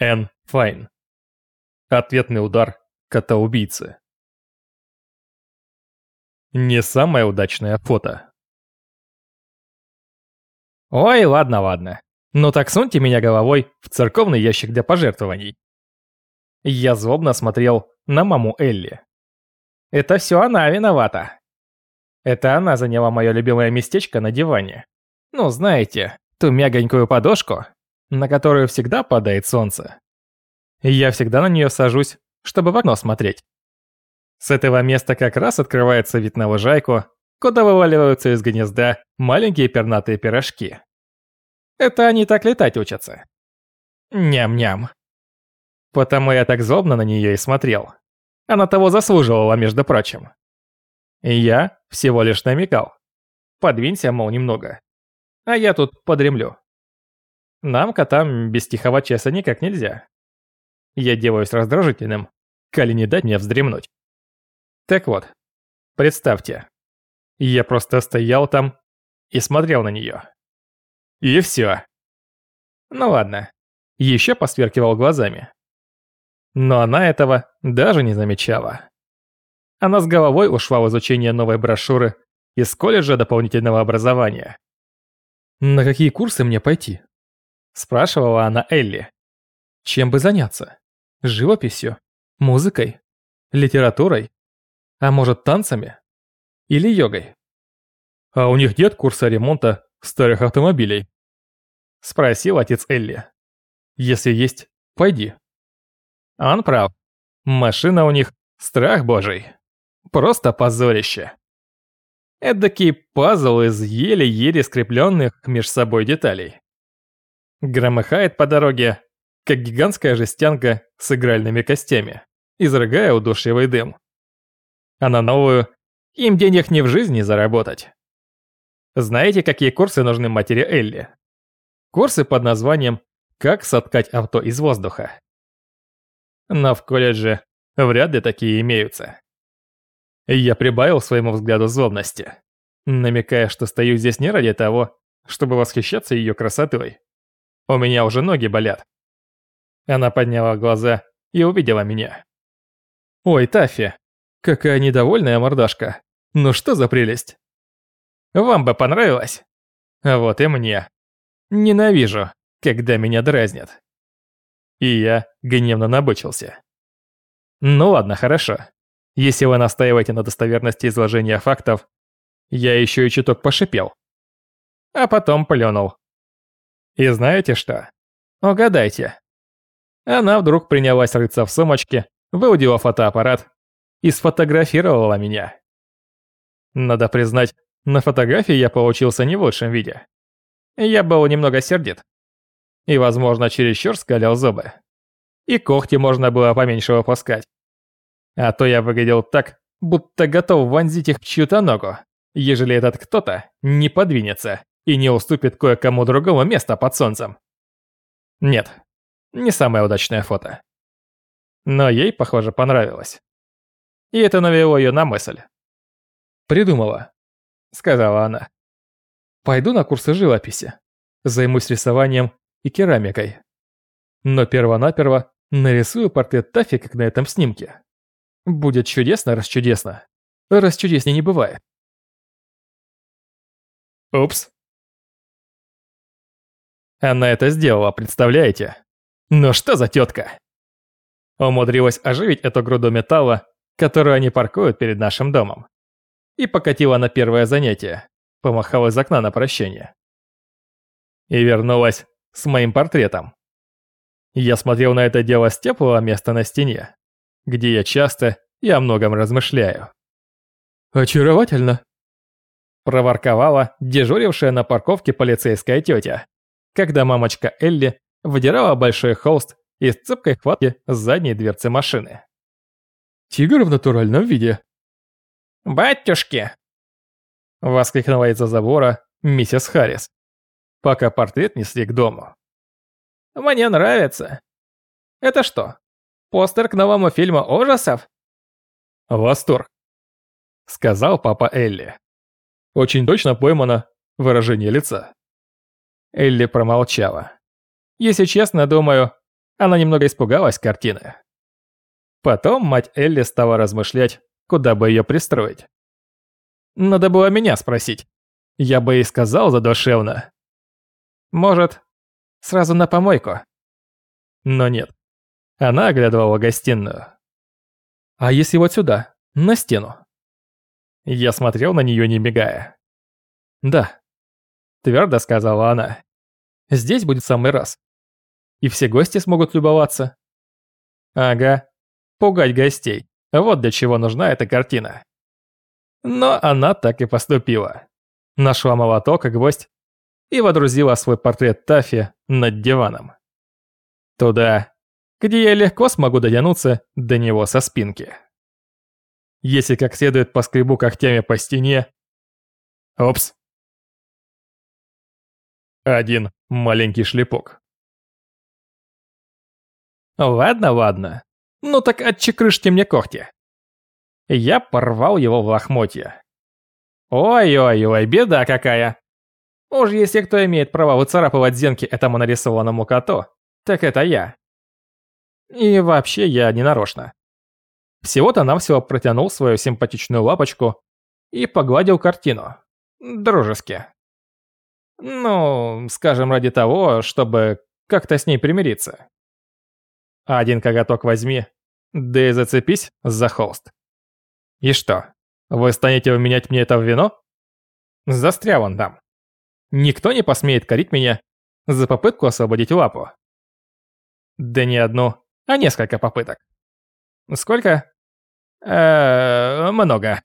Энн Файн. Ответный удар кота-убийцы. Не самое удачное фото. Ой, ладно, ладно. Ну так суньте меня головой в церковный ящик для пожертвований. Я злобно смотрел на маму Элли. Это все она виновата. Это она заняла мое любимое местечко на диване. Ну, знаете, ту мягонькую подушку, на которую всегда падает солнце. Я всегда на нее сажусь, чтобы в окно смотреть. С этого места как раз открывается вид на лужайку, куда вываливаются из гнезда маленькие пернатые пирожки. Это они так летать учатся. Ням-ням. Потому я так злобно на нее и смотрел. Она того заслуживала, между прочим. И я всего лишь намекал. Подвинься, мол, немного. А я тут подремлю. Нам, котам, без тихого часа никак нельзя. Я делаюсь раздражительным, коли не дать мне вздремнуть. Так вот, представьте, я просто стоял там и смотрел на нее. И все. Ну ладно, еще посверкивал глазами. Но она этого даже не замечала. Она с головой ушла в изучение новой брошюры из колледжа дополнительного образования. «На какие курсы мне пойти?» Спрашивала она Элли. «Чем бы заняться? Живописью? Музыкой? Литературой? А может танцами? Или йогой?» «А у них нет курса ремонта старых автомобилей?» Спросил отец Элли. «Если есть, пойди». Он прав. Машина у них страх божий. Просто позорище. Эдакий пазл из еле-еле скрепленных меж собой деталей. Громыхает по дороге, как гигантская жестянка с игральными костями, изрыгая удушливый дым. А на новую им денег не в жизни заработать. Знаете, какие курсы нужны матери Элли? Курсы под названием «Как соткать авто из воздуха». Но в колледже вряд ли такие имеются. Я прибавил своему взгляду злобности, намекая, что стою здесь не ради того, чтобы восхищаться ее красотой. У меня уже ноги болят. Она подняла глаза и увидела меня. «Ой, Таффи, какая недовольная мордашка. Ну что за прелесть?» «Вам бы понравилось?» А вот и мне. Ненавижу, когда меня дразнят. И я гневно набычился. Ну ладно, хорошо. Если вы настаиваете на достоверности изложения фактов, я еще и чуток пошипел. А потом плюнул. И знаете что? Угадайте. Она вдруг принялась рыться в сумочке, выудила фотоаппарат и сфотографировала меня. Надо признать, на фотографии я получился не в лучшем виде. Я был немного сердит. И, возможно, чересчур скалил зубы. И когти можно было поменьше выпускать. А то я выглядел так, будто готов вонзить их в чью-то ногу, ежели этот кто-то не подвинется и не уступит кое-кому другому место под солнцем. Нет, не самое удачное фото. Но ей, похоже, понравилось. И это навело ее на мысль. «Придумала», — сказала она. «Пойду на курсы живописи. Займусь рисованием и керамикой. Но перво-наперво нарисую портрет Таффи, как на этом снимке. Будет чудесно, раз чудесно. Раз чудеснее не бывает. Упс. Она это сделала, представляете? Ну что за тетка? Умудрилась оживить эту груду металла, которую они паркуют перед нашим домом. И покатила на первое занятие, помахала из окна на прощение. И вернулась с моим портретом. Я смотрел на это дело с теплого места на стене, где я часто и о многом размышляю. «Очаровательно!» Проворковала дежурившая на парковке полицейская тетя, когда мамочка Элли выдирала большой холст из цепкой хватки с задней дверцы машины. «Тигр в натуральном виде!» «Батюшки!» Воскликнула из-за забора миссис Харрис, пока портрет несли к дому. Мне нравится. Это что, постер к новому фильму ужасов? Восторг, сказал папа Элли. Очень точно поймано выражение лица. Элли промолчала. Если честно, думаю, она немного испугалась картины. Потом мать Элли стала размышлять, куда бы ее пристроить. Надо было меня спросить. Я бы и сказал задушевно. Может, сразу на помойку? Но нет. Она оглядывала гостиную. А если вот сюда, на стену? Я смотрел на нее, не мигая. Да, твердо сказала она. Здесь будет самый раз. И все гости смогут любоваться. Ага, пугать гостей. Вот для чего нужна эта картина. Но она так и поступила. Нашла молоток и гвоздь и водрузила свой портрет Таффи над диваном. Туда, где я легко смогу дотянуться до него со спинки. Если как следует поскребу когтями по стене... Опс. Один маленький шлепок. Ладно, ладно. Ну так отчекрышьте мне когти. Я порвал его в лохмотья. Ой-ой-ой, беда какая. Уж если кто имеет право выцарапывать зенки этому нарисованному коту, так это я. И вообще я не нарочно. Всего-то навсего протянул свою симпатичную лапочку и погладил картину. Дружески. Ну, скажем, ради того, чтобы как-то с ней примириться. Один коготок возьми, да и зацепись за холст. И что, вы станете вменять мне это в вино? Застрял он там. Никто не посмеет корить меня за попытку освободить лапу. Да не одну, а несколько попыток. Сколько? Э, много.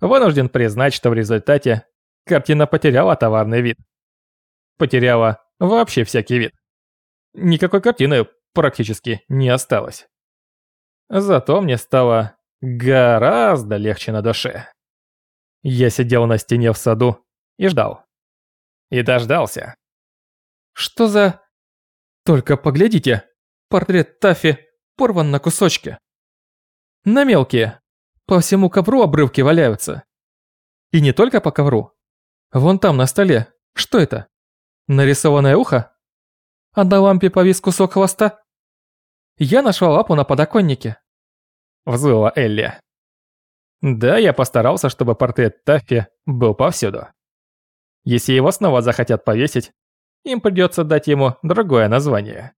Вынужден признать, что в результате картина потеряла товарный вид. Потеряла вообще всякий вид. Никакой картины практически не осталось. Зато мне стало гораздо легче на душе. Я сидел на стене в саду и ждал. И дождался. Что за... Только поглядите, портрет Таффи порван на кусочки. На мелкие. По всему ковру обрывки валяются. И не только по ковру. Вон там на столе. Что это? Нарисованное ухо? А на лампе повис кусок хвоста? Я нашла лапу на подоконнике. Взвыла Элли. Да, я постарался, чтобы портрет Таффи был повсюду. Если его снова захотят повесить, им придется дать ему другое название.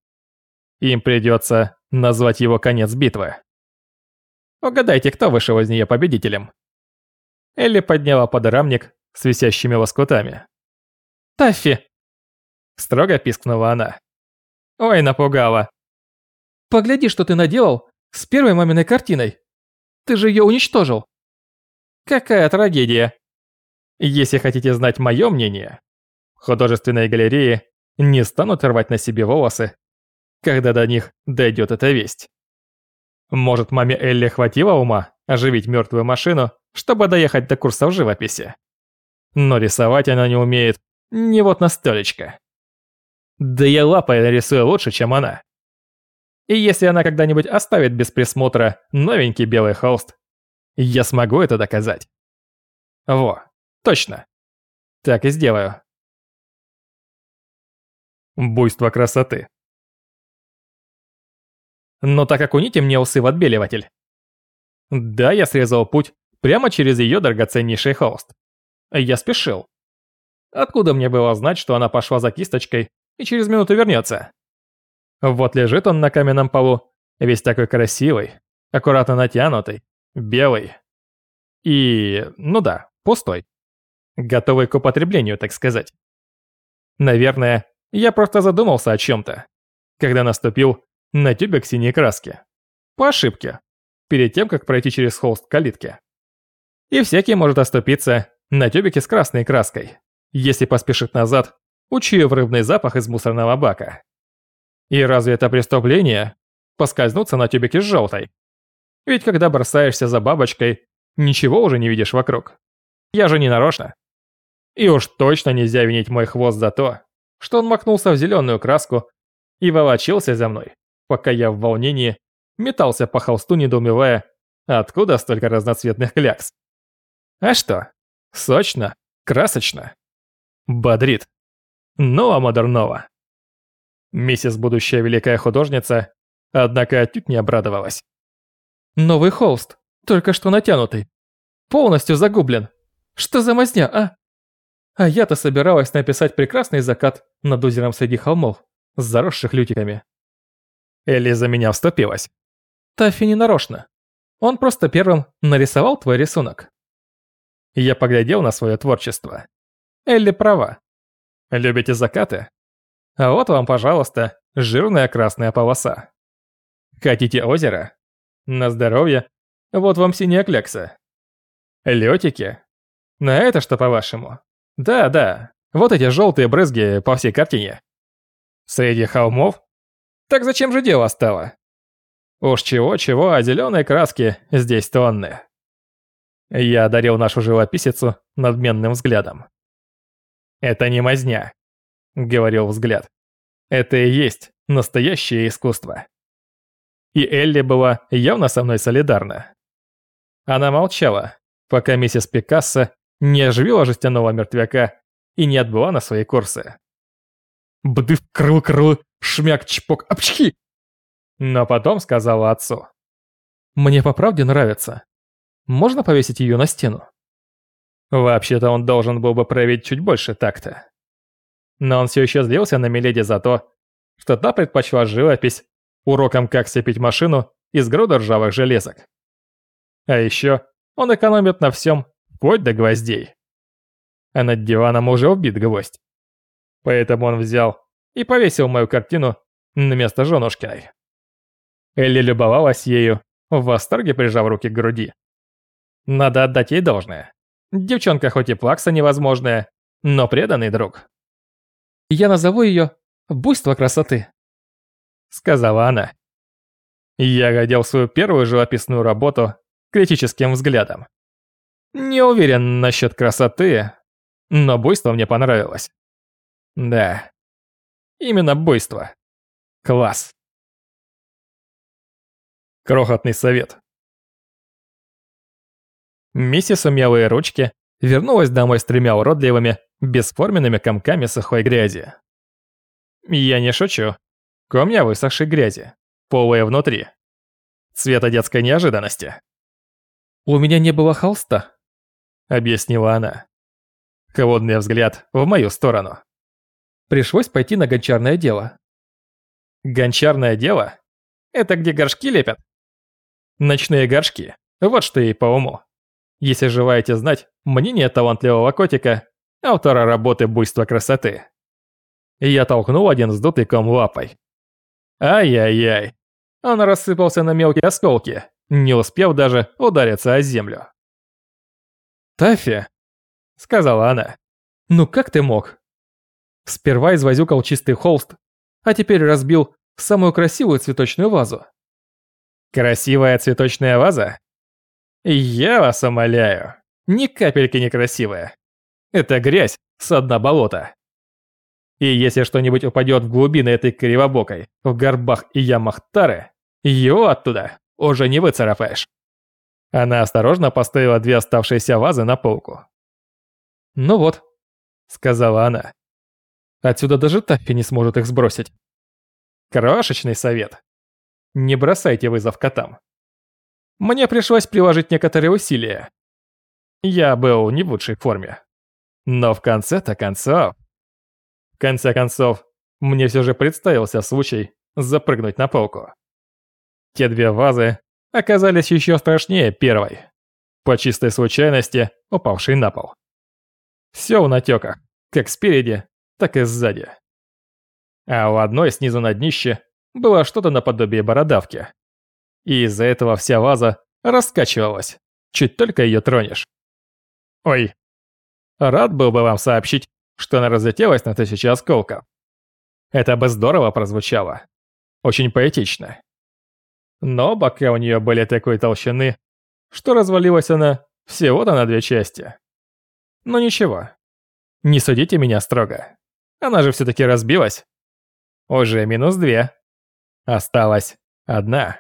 Им придется назвать его конец битвы. Угадайте, кто вышел из нее победителем. Элли подняла подрамник с висящими лоскутами. «Таффи!» Строго пискнула она. «Ой, напугала!» «Погляди, что ты наделал с первой маминой картиной! Ты же ее уничтожил!» «Какая трагедия!» Если хотите знать мое мнение, художественные галереи не станут рвать на себе волосы, когда до них дойдет эта весть. Может, маме Элли хватило ума оживить мертвую машину, чтобы доехать до курсов живописи. Но рисовать она не умеет не вот настолечко. Да я лапой нарисую лучше, чем она. И если она когда-нибудь оставит без присмотра новенький белый холст, я смогу это доказать. Во, точно. Так и сделаю. Буйство красоты. Но так Нити мне усы в отбеливатель. Да, я срезал путь прямо через ее драгоценнейший холст. Я спешил. Откуда мне было знать, что она пошла за кисточкой и через минуту вернется? Вот лежит он на каменном полу, весь такой красивый, аккуратно натянутый, белый. И, ну да, пустой. Готовый к употреблению, так сказать. Наверное, я просто задумался о чем-то, когда наступил на тюбик синей краски. По ошибке. Перед тем, как пройти через холст калитки. И всякий может оступиться на тюбике с красной краской, если поспешит назад, учуяв рыбный запах из мусорного бака. И разве это преступление? Поскользнуться на тюбике с желтой. Ведь когда бросаешься за бабочкой, ничего уже не видишь вокруг. Я же не нарочно. И уж точно нельзя винить мой хвост за то, что он макнулся в зеленую краску и волочился за мной, пока я в волнении метался по холсту, недоумевая, откуда столько разноцветных клякс. А что? Сочно, красочно. Бодрит. Нова модернова. Миссис будущая великая художница, однако отнюдь не обрадовалась. Новый холст, только что натянутый. Полностью загублен. Что за мазня, а? А я-то собиралась написать прекрасный закат над озером среди холмов, с заросших лютиками. Элли за меня вступилась. Таффи не нарочно. Он просто первым нарисовал твой рисунок. Я поглядел на свое творчество. Элли права. Любите закаты? А вот вам, пожалуйста, жирная красная полоса. Хотите озеро? На здоровье. Вот вам синяя клякса. Лётики? На это что, по-вашему? Да, да, вот эти желтые брызги по всей картине. Среди холмов? Так зачем же дело стало? Уж чего-чего, а зеленой краски здесь тонны. Я одарил нашу живописицу надменным взглядом. «Это не мазня», — говорил взгляд. «Это и есть настоящее искусство». И Элли была явно со мной солидарна. Она молчала, пока миссис Пикассо не оживила жестяного мертвяка и не отбыла на свои курсы. Бдыв, крыл, крыл, шмяк, чпок, апчхи! Но потом сказала отцу. «Мне по правде нравится. Можно повесить ее на стену?» Вообще-то он должен был бы проявить чуть больше такта. Но он все еще злился на Миледи за то, что та предпочла живопись уроком как сцепить машину из груда ржавых железок. А еще он экономит на всем, вплоть до гвоздей. А над диваном уже убит гвоздь. Поэтому он взял и повесил мою картину на место женушкиной. Элли любовалась ею, в восторге прижав руки к груди. Надо отдать ей должное. Девчонка хоть и плакса невозможная, но преданный друг. «Я назову ее «Буйство красоты», — сказала она. Я глядел свою первую живописную работу критическим взглядом. Не уверен насчет красоты, но буйство мне понравилось. Да, именно буйство. Класс. Крохотный совет. Миссис умелые ручки вернулась домой с тремя уродливыми, бесформенными комками сухой грязи. Я не шучу. Комья высохшей грязи, полые внутри. Цвета детской неожиданности. «У меня не было холста», — объяснила она. Холодный взгляд в мою сторону. Пришлось пойти на гончарное дело. Гончарное дело? Это где горшки лепят? Ночные горшки. Вот что ей по уму. Если желаете знать мнение талантливого котика, автора работы «Буйство красоты». Я толкнул один сдутый ком лапой. Ай-яй-яй. Он рассыпался на мелкие осколки, не успев даже удариться о землю. «Таффи», — сказала она, — «ну как ты мог?» Сперва извозюкал чистый холст, а теперь разбил самую красивую цветочную вазу. Красивая цветочная ваза? Я вас умоляю, ни капельки не красивая. Это грязь с дна болота. И если что-нибудь упадет в глубины этой кривобокой, в горбах и ямах тары, его оттуда уже не выцарапаешь. Она осторожно поставила две оставшиеся вазы на полку. «Ну вот», — сказала она. «Отсюда даже Таффи не сможет их сбросить». Крошечный совет. Не бросайте вызов котам. Мне пришлось приложить некоторые усилия. Я был не в лучшей форме. Но в конце-то концов... В конце концов, мне все же представился случай запрыгнуть на полку. Те две вазы оказались еще страшнее первой, по чистой случайности упавшей на пол. Все в натеках, как спереди, так и сзади. А у одной снизу на днище было что-то наподобие бородавки. И из-за этого вся ваза раскачивалась, чуть только ее тронешь. Ой, рад был бы вам сообщить, что она разлетелась на тысячи осколков. Это бы здорово прозвучало. Очень поэтично. Но бока у нее были такой толщины, что развалилась она всего-то на две части. Но ничего. Не судите меня строго. Она же все-таки разбилась. Уже минус две. Осталась одна.